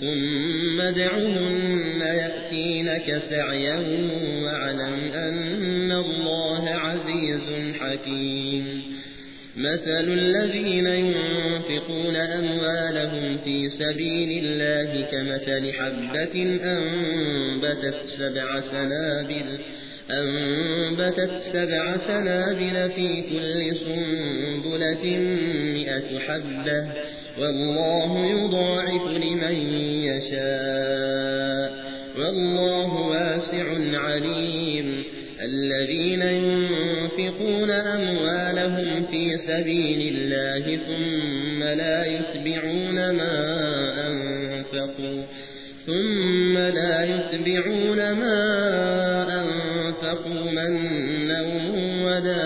ثم ادعهن يأتينك سعيا واعلم أن الله عزيز حكيم مثل الذين ينفقون أموالهم في سبيل الله كمثل حبة أنبتت سبع سنابل أنبتت سبع سنابل في كل سنبلة مئة حبة والله يضاعف لمن عليم الذين ينفقون أموالهم في سبيل الله ثم لا يتبعون ما أنفقوا ثم لا يتبعون ما أنفقوا منا ولا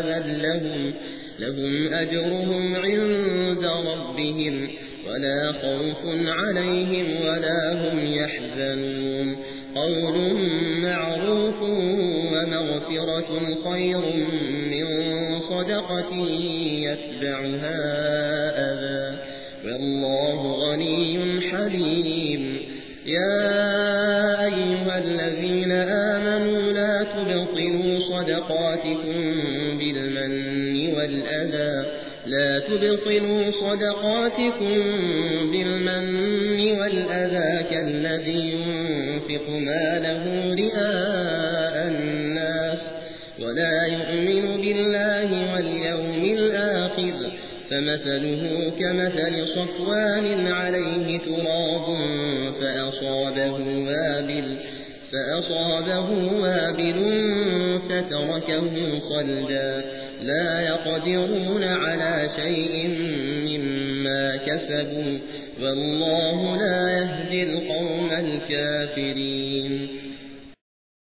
أذى لهم لهم أجرهم عند ربهم ولا خوف عليهم ولا هم يحزنون قول ومغفرة خير من صدقة يتبعها أذى والله غني حليم يا أيها الذين آمنوا لا تبطلوا صدقاتكم بالمن والأذى لا تبطلوا صدقاتكم بالمن والأذى كالذي ينفق ماله الناس ولا يؤمن بالله واليوم الآخر فمثله كمثل صفوان عليه تراب فأصابه وابل فأصابه وابل فتركه صلدا لا يقدرون على شيء مما كسبوا والله لا يهدي القوم الكافرين